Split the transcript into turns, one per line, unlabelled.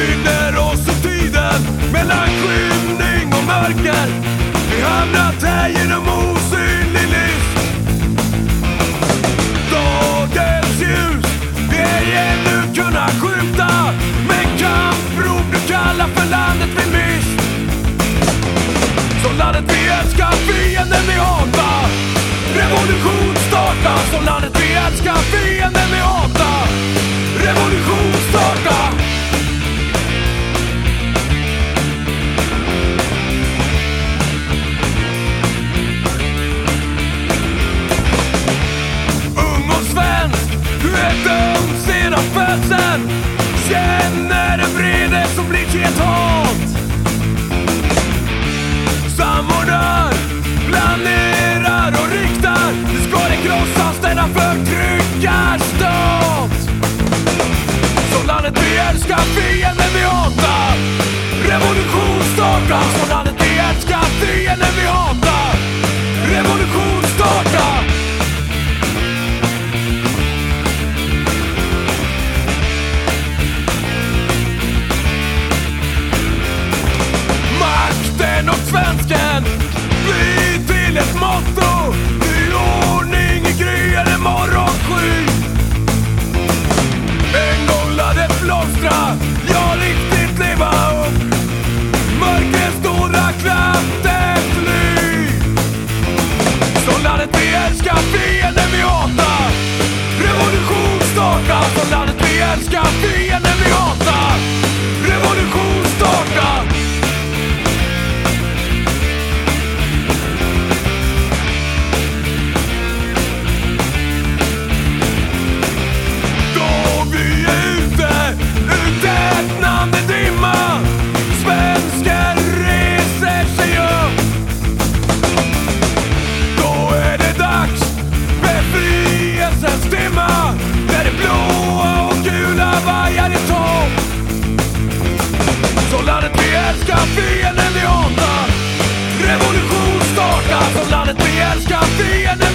tynger oss och tiden mellan skymning och mörker. Vi hamnat här genom osynlig list. Dagens ljus, det ej ännu kunna skymta. Men kampbron du kallar för landet vi mist. Så landet vi älskar, fienden vi hatar. Känner en vrede som blir till ett hat. Samordnar, planerar och riktar. Nu ska det krossas denna förtryckarstat. Som landet vi älskar, det älskar, fienden